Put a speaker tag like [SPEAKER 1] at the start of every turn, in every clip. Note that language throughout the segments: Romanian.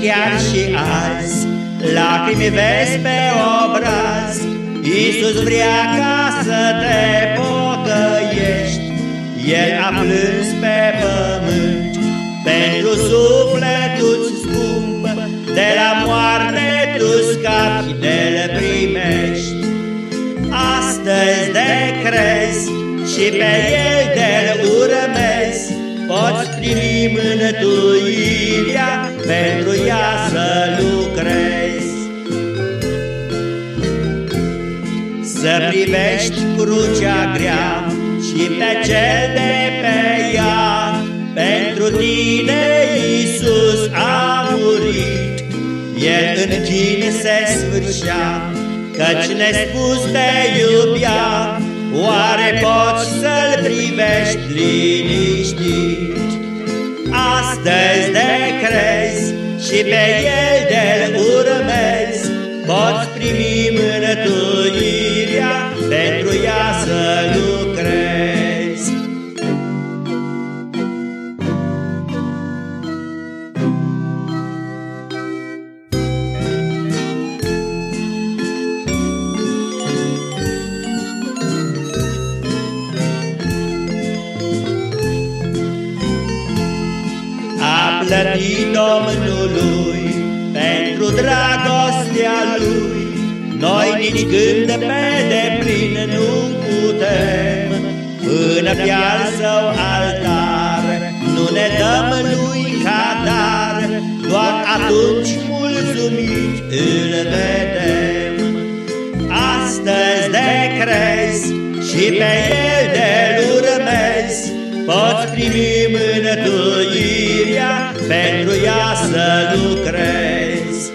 [SPEAKER 1] chiar și azi, lacrimi vezi pe obraz, Iisus vrea ca să te pocăiești, El a plâns pe pământ, pentru sufletul scump, de la moarte tu scapi, de le primești. Astăzi de crezi și pe El de privești crucea grea și pe cel de pe ea, pentru tine Iisus a murit. El în chin se sfârșea, căci nespus te iubea, Oare poți să-L privești liniștit? Astăzi de crezi și pe El de urmezi, Poți primi mânătuirea A plătit Domnului pentru dragostea Lui, Noi nici când pe deplin nu putem, Până pe al său altar nu ne dăm Lui ca dar, Doar atunci mulțumit îl vedem. Astăzi de crezi și pe El de urmezi, Poți primi mânătuirea, pentru ea să lucrezi.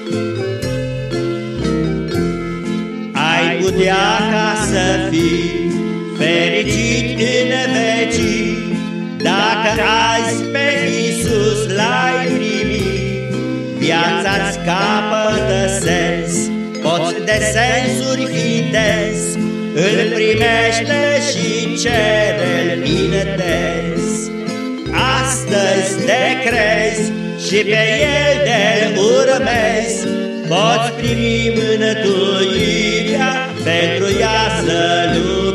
[SPEAKER 1] Ai putea ca să fii fericit în vecii, Dacă azi pe Iisus l-ai primit, Viața-ți capătă sens, poți de sensuri fi des, îl primește și cere-l intens. Astăzi de crezi și pe el de urmezi, Poți primi mânătuirea pentru ea să lucrezi.